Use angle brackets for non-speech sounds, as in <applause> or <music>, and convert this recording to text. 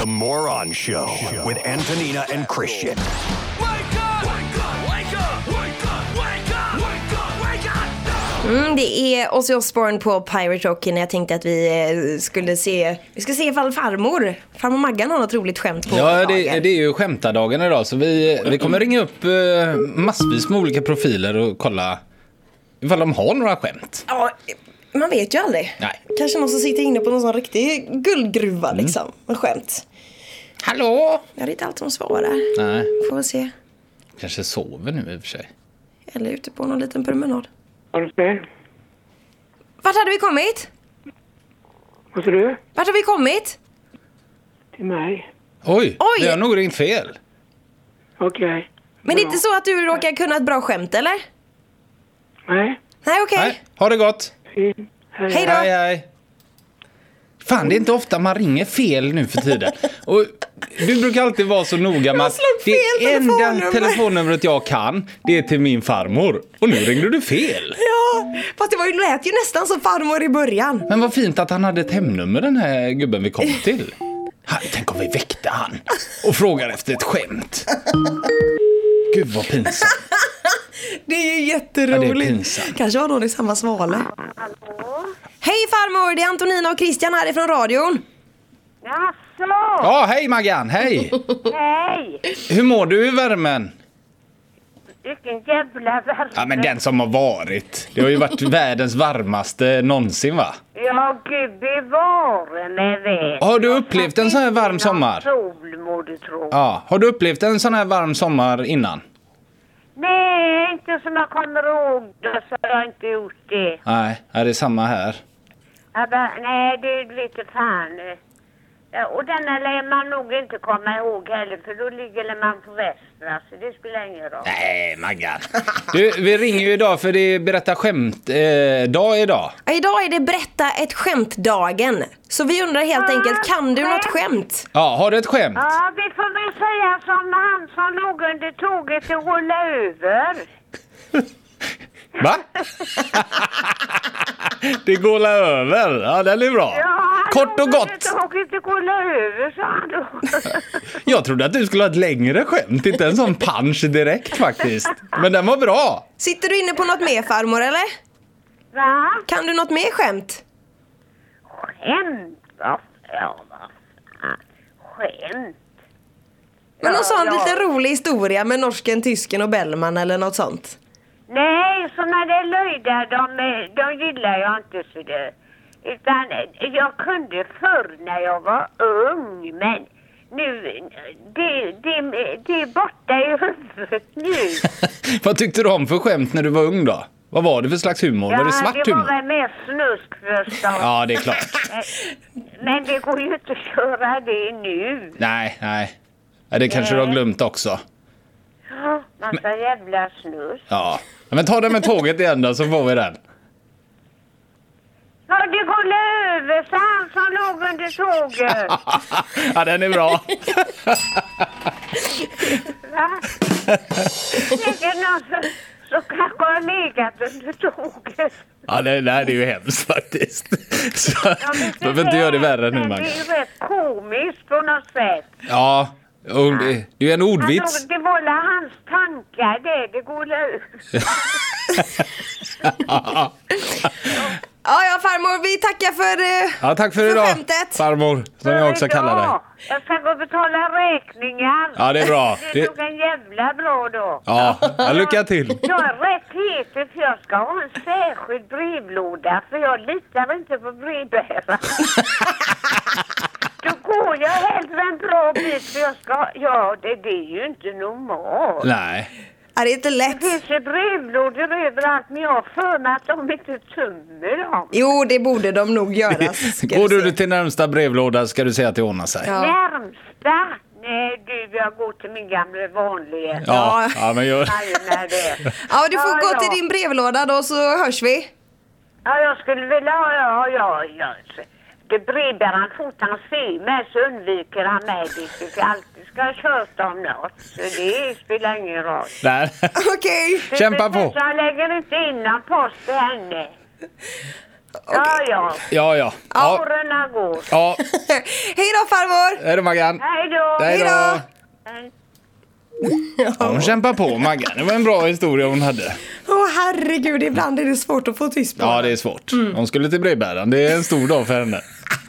The Moron Show with Antonina and Christian. Mm, det är Ozzy Osbourne på Pirate Rock när jag tänkte att vi eh, skulle se, vi ska se ifall farmor, farmor Maggan har något roligt skämt på Ja, det, det är ju skämtardagen idag så vi, vi kommer ringa upp eh, massvis med olika profiler och kolla ifall de har några skämt. Ja, man vet ju aldrig. Nej. Kanske någon som sitter inne på någon sån riktig guldgruva liksom, med skämt. Hallå? Jag vet inte alltid som svarar. Nej, Får väl se. kanske sover nu i och för sig. Eller ute på någon liten promenad. Har du spel? Vart hade vi kommit? Vad sa du? Vart har vi kommit? Till mig? Oj, Oj! vi har nog ringt fel. Okej. Men det är inte så att du råkar kunna ett bra skämt eller? Nej. Nej okej. Nej, ha det gott. Hej. Hej då. Hej, hej. Fan, det är inte ofta man ringer fel nu för tiden. Och du brukar alltid vara så noga med att det enda telefonnumret jag kan, det är till min farmor. Och nu ringde du fel. Ja, fast det var ju, lät ju nästan som farmor i början. Men vad fint att han hade ett hemnummer den här gubben vi kom till. Han, tänk om vi väckte han och frågar efter ett skämt. Gud vad pinsamt. <laughs> Det är ju Ja, jätteroligt. det är pinsamt. Kanske har någon i samma svale. Hej farmor, det är Antonina och Christian här ifrån radion. Jaså? Ja, hej Maggan, hej. Hej! Hur mår du i värmen? Vilken jävla värme. Ja, men den som har varit. Det har ju varit <laughs> världens varmaste någonsin va? Ja, gud bevare mig väl. Har du upplevt en sån här varm sommar? Sol, må du tro. Ja, har du upplevt en sån här varm sommar innan? Nej, inte som jag kommer ihåg det så har jag inte gjort det. Nej, ja, det är samma här. Jag bara, nej, det är lite fan. eh, Ja, och denna lär man nog inte komma ihåg heller för då ligger man på västra så det spelar ingen roll. Nej, Maggan. <laughs> Du, vi ringer ju idag för det är berätta skämt-dag dag idag. Ja, Idag är det berätta ett skämt-dagen. Så vi undrar helt enkelt, kan du något skämt? Ja, har du ett skämt? Ja, vi får väl säga som han som låg under tåget och rullade över. Va? <laughs> <laughs> <laughs> det går över. Ja, den är bra. Ja, Kort och gott. Tåget och rullade över, sa han då. <laughs> Jag trodde att du skulle ha ett längre skämt, inte en sån punch direkt faktiskt. Men den var bra. Sitter du inne på något mer farmor eller? Va? Kan du något mer skämt? Skämt? Ja, vad fan. Skämt? Men någon sån ja. liten rolig historia med norsken, tysken och Bellman eller något sånt? Nej, såna där löjda, de, de gillar jag inte så det. Utan eh, jag kunde förr när jag var ung, men nu, det, det, det är borta i huvudet nu. <laughs> Vad tyckte du om för skämt när du var ung då? Vad var det för slags humor? var det svart det var humor? väl mer snusk förstås. Ja, det är klart. <laughs> Men det går ju inte att köra det nu. Nej, nej. Ja, det kanske du har glömt också. Ja, Massa jävla snus. Ja. Men ta det med tåget igen då, så får vi den. Ja, det går över, sa han som låg under tåget. <laughs> ja, den är bra. Va? Säkert någon som, som kanske har legat under tåget. Ja, det, nej, det är ju hemskt faktiskt. Så, Ja, men du behöver inte göra det värre nu, Maggie. Det är rätt komiskt på något sätt. Ja, och det, det är ju en ordvits. låg- det var väl hans tankar det, det går över. Ja, ja farmor, vi tackar för... eh, Ja, tack för För idag, skämtet. farmor, som jag också kallar dig. Jag ska gå och betala räkningar. Ja, det är bra. Det nog en jävla bra. Ja, ja, lycka till. Jag är rätt het för jag ska ha en särskild brevlåda för jag litar inte på brevbäraren. <laughs> Går jag hellre en bra bit för jag ska Ja, det, det är ju inte normalt. Nej. Ja, det är inte Det lätt. finns ju brevlådor överallt men jag har för mig att de inte tömmer dem. Jo, det borde de nog göra. ska <laughs> Går du du se. till närmsta brevlåda ska du se att det ordnar sig. Ja. Närmsta? Nej du, jag går till min gamla vanliga. Ja, ja men gör... Det. Ja, du får Ja, gå ja. till din brevlåda då så hörs vi. Ja, jag skulle vilja ha, ja, ja, ja. Fort han ser mig så undviker han mig. Det jag alltid ska köta om något. Så det spelar ingen roll. Där. Okej. Kämpa på. Så han lägger inte in någon post till henne. Ja, ja. Ja, ja. Ja, Åren går. ja. <laughs> Hej då farmor! Hej då Maggan. Hej då. Hej då. Ja, hon kämpar på Maggan. Det var en bra historia hon hade. Herregud, ibland är det svårt att få tyst på Ja, det är svårt. Hon skulle till brevbäraren. Det är en stor dag för henne. <laughs>